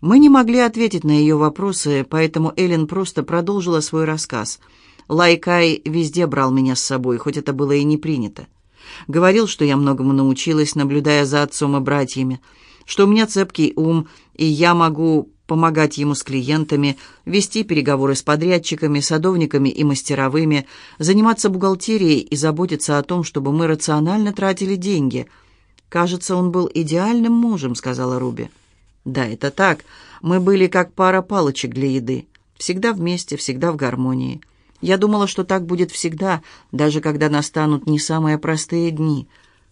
Мы не могли ответить на ее вопросы, поэтому Эллен просто продолжила свой рассказ. Лайкай везде брал меня с собой, хоть это было и не принято. Говорил, что я многому научилась, наблюдая за отцом и братьями, что у меня цепкий ум, и я могу помогать ему с клиентами, вести переговоры с подрядчиками, садовниками и мастеровыми, заниматься бухгалтерией и заботиться о том, чтобы мы рационально тратили деньги. «Кажется, он был идеальным мужем», — сказала Руби. Да, это так. Мы были как пара палочек для еды. Всегда вместе, всегда в гармонии. Я думала, что так будет всегда, даже когда настанут не самые простые дни.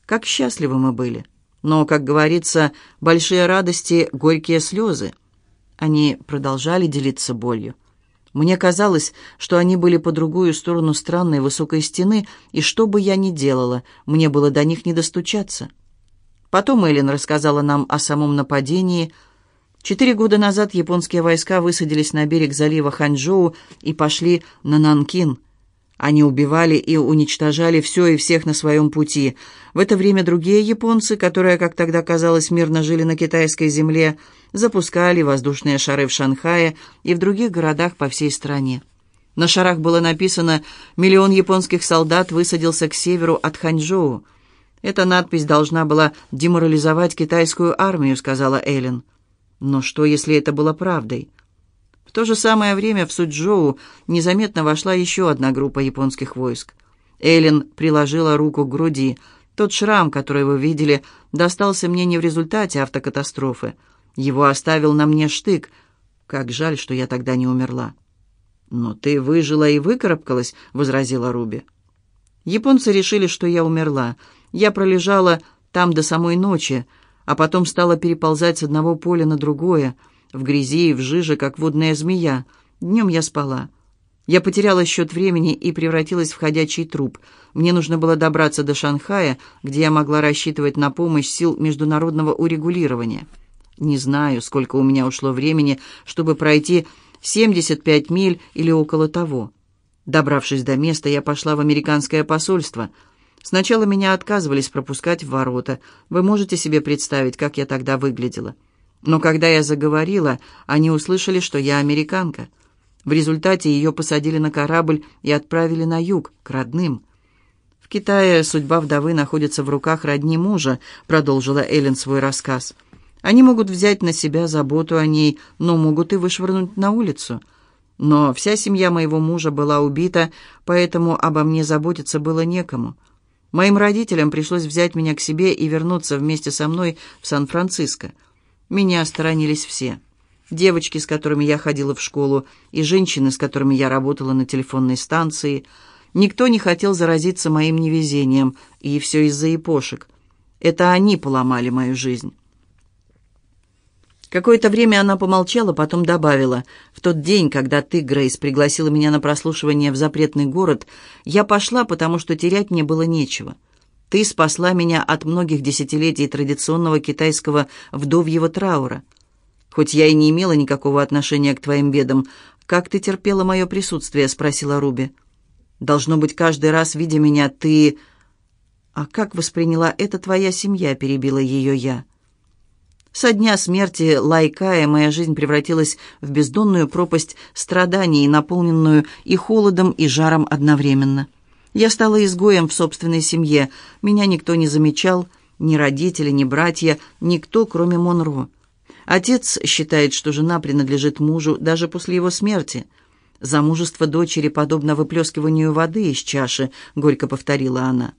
Как счастливы мы были. Но, как говорится, большие радости — горькие слезы. Они продолжали делиться болью. Мне казалось, что они были по другую сторону странной высокой стены, и что бы я ни делала, мне было до них не достучаться. Потом Эллен рассказала нам о самом нападении. Четыре года назад японские войска высадились на берег залива Ханчжоу и пошли на Нанкин. Они убивали и уничтожали все и всех на своем пути. В это время другие японцы, которые, как тогда казалось, мирно жили на китайской земле, запускали воздушные шары в Шанхае и в других городах по всей стране. На шарах было написано «Миллион японских солдат высадился к северу от Ханчжоу». «Эта надпись должна была деморализовать китайскую армию», — сказала Эллен. Но что, если это было правдой? В то же самое время в Суджоу незаметно вошла еще одна группа японских войск. Эллен приложила руку к груди. Тот шрам, который вы видели, достался мне не в результате автокатастрофы. Его оставил на мне штык. Как жаль, что я тогда не умерла. «Но ты выжила и выкарабкалась», — возразила Руби. Японцы решили, что я умерла — я пролежала там до самой ночи, а потом стала переползать с одного поля на другое, в грязи и в жиже, как водная змея. Днем я спала. Я потеряла счет времени и превратилась в ходячий труп. Мне нужно было добраться до Шанхая, где я могла рассчитывать на помощь сил международного урегулирования. Не знаю, сколько у меня ушло времени, чтобы пройти 75 миль или около того. Добравшись до места, я пошла в американское посольство — Сначала меня отказывались пропускать в ворота. Вы можете себе представить, как я тогда выглядела. Но когда я заговорила, они услышали, что я американка. В результате ее посадили на корабль и отправили на юг, к родным. «В Китае судьба вдовы находится в руках родни мужа», — продолжила Эллен свой рассказ. «Они могут взять на себя заботу о ней, но могут и вышвырнуть на улицу». Но вся семья моего мужа была убита, поэтому обо мне заботиться было некому. Моим родителям пришлось взять меня к себе и вернуться вместе со мной в Сан-Франциско. Меня сторонились все. Девочки, с которыми я ходила в школу, и женщины, с которыми я работала на телефонной станции. Никто не хотел заразиться моим невезением, и все из-за япошек. Это они поломали мою жизнь. Какое-то время она помолчала, потом добавила, «В тот день, когда ты, Грейс, пригласила меня на прослушивание в запретный город, я пошла, потому что терять мне было нечего. Ты спасла меня от многих десятилетий традиционного китайского вдовьего траура. Хоть я и не имела никакого отношения к твоим бедам, как ты терпела мое присутствие?» — спросила Руби. «Должно быть, каждый раз, видя меня, ты...» «А как восприняла это твоя семья?» — перебила ее я. Со дня смерти Лайкая моя жизнь превратилась в бездонную пропасть страданий, наполненную и холодом, и жаром одновременно. Я стала изгоем в собственной семье. Меня никто не замечал, ни родители, ни братья, никто, кроме Монро. Отец считает, что жена принадлежит мужу даже после его смерти. «Замужество дочери подобно выплескиванию воды из чаши», — горько повторила она.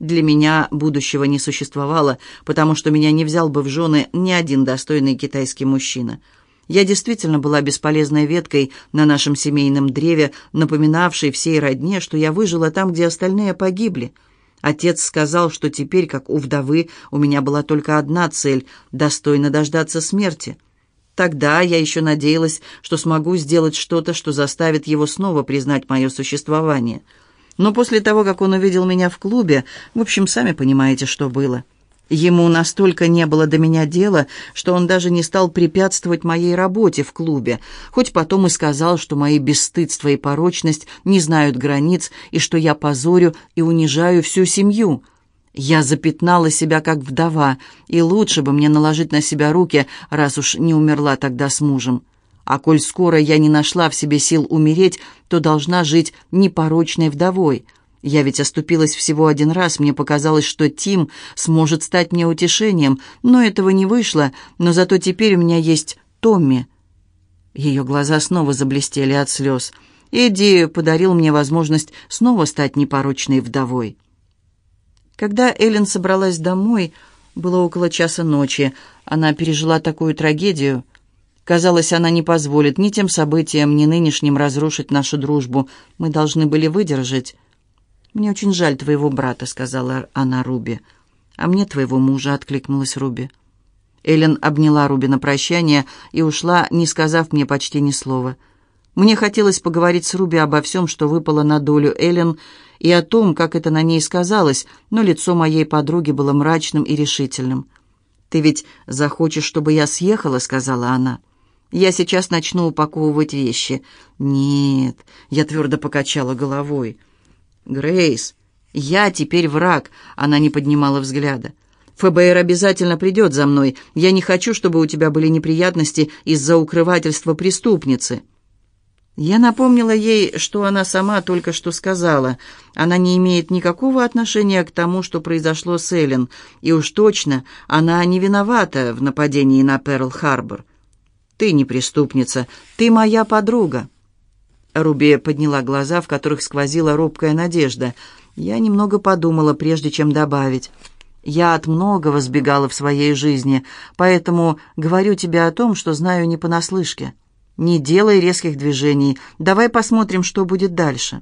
Для меня будущего не существовало, потому что меня не взял бы в жены ни один достойный китайский мужчина. Я действительно была бесполезной веткой на нашем семейном древе, напоминавшей всей родне, что я выжила там, где остальные погибли. Отец сказал, что теперь, как у вдовы, у меня была только одна цель — достойно дождаться смерти. Тогда я еще надеялась, что смогу сделать что-то, что заставит его снова признать мое существование — но после того, как он увидел меня в клубе, в общем, сами понимаете, что было. Ему настолько не было до меня дела, что он даже не стал препятствовать моей работе в клубе, хоть потом и сказал, что мои бесстыдство и порочность не знают границ, и что я позорю и унижаю всю семью. Я запятнала себя как вдова, и лучше бы мне наложить на себя руки, раз уж не умерла тогда с мужем. А коль скоро я не нашла в себе сил умереть, то должна жить непорочной вдовой. Я ведь оступилась всего один раз, мне показалось, что Тим сможет стать мне утешением, но этого не вышло, но зато теперь у меня есть Томми. Ее глаза снова заблестели от слез. Эдди подарил мне возможность снова стать непорочной вдовой. Когда Эллен собралась домой, было около часа ночи. Она пережила такую трагедию. Казалось, она не позволит ни тем событиям, ни нынешним разрушить нашу дружбу. Мы должны были выдержать. «Мне очень жаль твоего брата», — сказала она Руби. «А мне твоего мужа», — откликнулась Руби. Эллен обняла Руби на прощание и ушла, не сказав мне почти ни слова. Мне хотелось поговорить с Руби обо всем, что выпало на долю Эллен, и о том, как это на ней сказалось, но лицо моей подруги было мрачным и решительным. «Ты ведь захочешь, чтобы я съехала?» — сказала она. «Я сейчас начну упаковывать вещи». «Нет», — я твердо покачала головой. «Грейс, я теперь враг», — она не поднимала взгляда. ФБР обязательно придет за мной. Я не хочу, чтобы у тебя были неприятности из-за укрывательства преступницы». Я напомнила ей, что она сама только что сказала. Она не имеет никакого отношения к тому, что произошло с Эллен, и уж точно она не виновата в нападении на Перл-Харбор. «Ты не преступница, ты моя подруга». Руби подняла глаза, в которых сквозила робкая надежда. Я немного подумала, прежде чем добавить. Я от многого сбегала в своей жизни, поэтому говорю тебе о том, что знаю не понаслышке. Не делай резких движений. Давай посмотрим, что будет дальше».